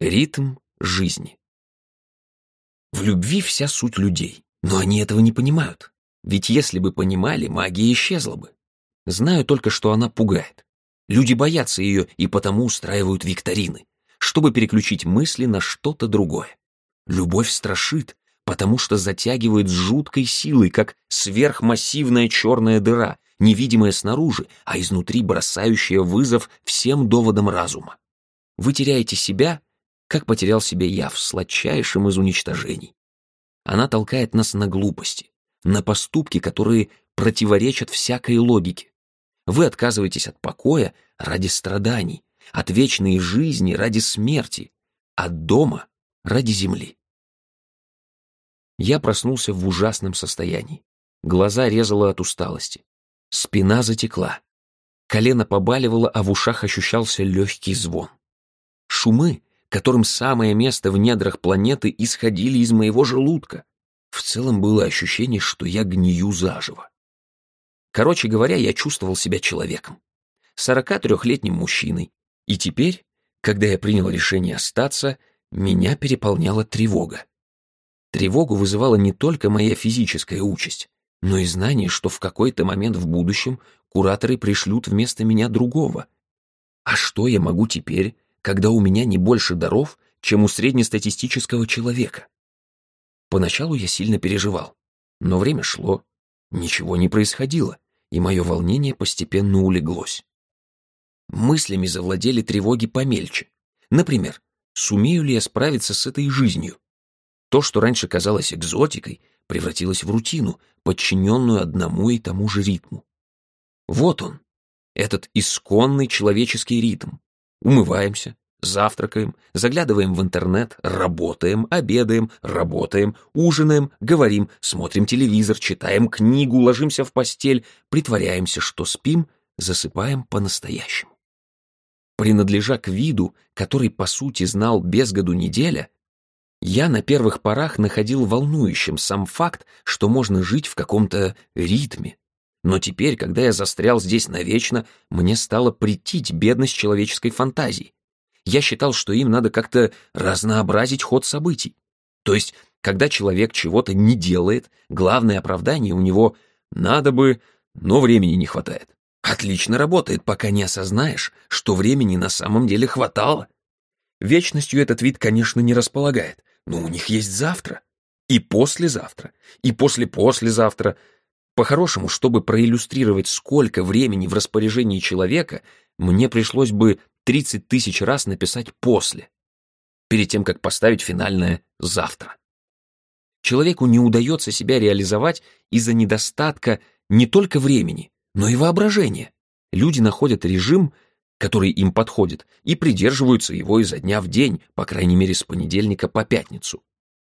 Ритм жизни. В любви вся суть людей, но они этого не понимают. Ведь если бы понимали, магия исчезла бы. Знаю только, что она пугает. Люди боятся ее и потому устраивают викторины, чтобы переключить мысли на что-то другое. Любовь страшит, потому что затягивает с жуткой силой, как сверхмассивная черная дыра, невидимая снаружи, а изнутри бросающая вызов всем доводам разума. Вы теряете себя, как потерял себя я в сладчайшем из уничтожений. Она толкает нас на глупости, на поступки, которые противоречат всякой логике. Вы отказываетесь от покоя ради страданий, от вечной жизни ради смерти, от дома ради земли. Я проснулся в ужасном состоянии. Глаза резало от усталости. Спина затекла. Колено побаливало, а в ушах ощущался легкий звон. Шумы, которым самое место в недрах планеты, исходили из моего желудка. В целом было ощущение, что я гнию заживо. Короче говоря, я чувствовал себя человеком. 43-летним мужчиной. И теперь, когда я принял решение остаться, меня переполняла тревога. Тревогу вызывала не только моя физическая участь, но и знание, что в какой-то момент в будущем кураторы пришлют вместо меня другого. А что я могу теперь, когда у меня не больше даров, чем у среднестатистического человека? Поначалу я сильно переживал, но время шло, ничего не происходило, и мое волнение постепенно улеглось. Мыслями завладели тревоги помельче. Например, сумею ли я справиться с этой жизнью? То, что раньше казалось экзотикой, превратилось в рутину, подчиненную одному и тому же ритму. Вот он, этот исконный человеческий ритм. Умываемся, завтракаем, заглядываем в интернет, работаем, обедаем, работаем, ужинаем, говорим, смотрим телевизор, читаем книгу, ложимся в постель, притворяемся, что спим, засыпаем по-настоящему. Принадлежа к виду, который по сути знал без году неделя, я на первых порах находил волнующим сам факт, что можно жить в каком-то ритме. Но теперь, когда я застрял здесь навечно, мне стало претить бедность человеческой фантазии. Я считал, что им надо как-то разнообразить ход событий. То есть, когда человек чего-то не делает, главное оправдание у него «надо бы, но времени не хватает». Отлично работает, пока не осознаешь, что времени на самом деле хватало. Вечностью этот вид, конечно, не располагает, но у них есть завтра. И послезавтра. И после-послезавтра. По-хорошему, чтобы проиллюстрировать, сколько времени в распоряжении человека, мне пришлось бы 30 тысяч раз написать «после», перед тем, как поставить финальное «завтра». Человеку не удается себя реализовать из-за недостатка не только времени, но и воображения. Люди находят режим, который им подходит, и придерживаются его изо дня в день, по крайней мере с понедельника по пятницу.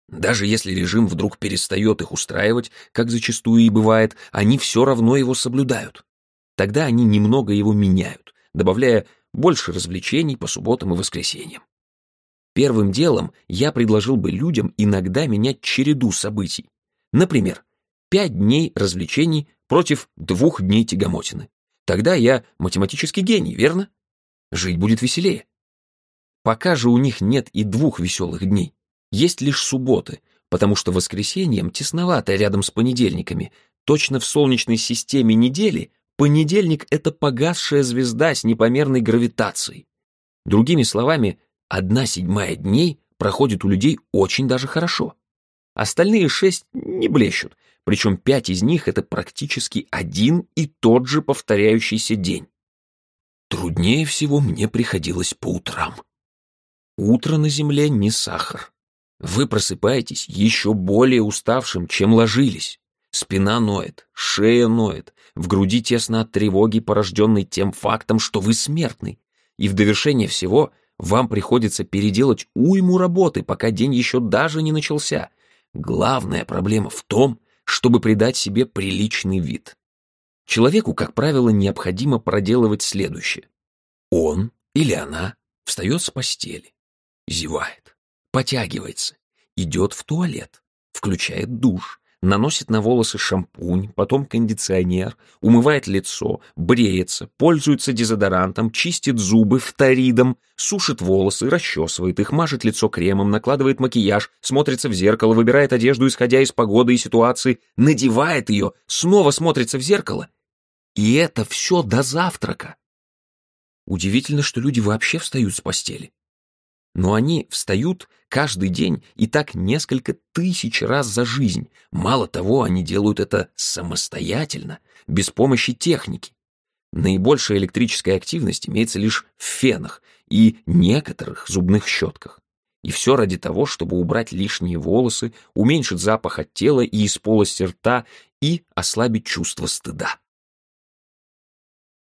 Даже если режим вдруг перестает их устраивать, как зачастую и бывает, они все равно его соблюдают. Тогда они немного его меняют, добавляя больше развлечений по субботам и воскресеньям. Первым делом я предложил бы людям иногда менять череду событий. Например, пять дней развлечений против двух дней тягомотины. Тогда я математический гений, верно? Жить будет веселее. Пока же у них нет и двух веселых дней. Есть лишь субботы, потому что воскресеньем тесновато рядом с понедельниками. Точно в солнечной системе недели понедельник — это погасшая звезда с непомерной гравитацией. Другими словами, одна седьмая дней проходит у людей очень даже хорошо. Остальные шесть не блещут, причем пять из них — это практически один и тот же повторяющийся день. Труднее всего мне приходилось по утрам. Утро на земле не сахар. Вы просыпаетесь еще более уставшим, чем ложились. Спина ноет, шея ноет, в груди тесно от тревоги, порожденной тем фактом, что вы смертный. И в довершение всего вам приходится переделать уйму работы, пока день еще даже не начался. Главная проблема в том, чтобы придать себе приличный вид. Человеку, как правило, необходимо проделывать следующее. Он или она встает с постели, зевает, потягивается, идет в туалет, включает душ, наносит на волосы шампунь, потом кондиционер, умывает лицо, бреется, пользуется дезодорантом, чистит зубы фторидом, сушит волосы, расчесывает их, мажет лицо кремом, накладывает макияж, смотрится в зеркало, выбирает одежду, исходя из погоды и ситуации, надевает ее, снова смотрится в зеркало. И это все до завтрака. Удивительно, что люди вообще встают с постели. Но они встают каждый день и так несколько тысяч раз за жизнь. Мало того, они делают это самостоятельно, без помощи техники. Наибольшая электрическая активность имеется лишь в фенах и некоторых зубных щетках. И все ради того, чтобы убрать лишние волосы, уменьшить запах от тела и из полости рта и ослабить чувство стыда.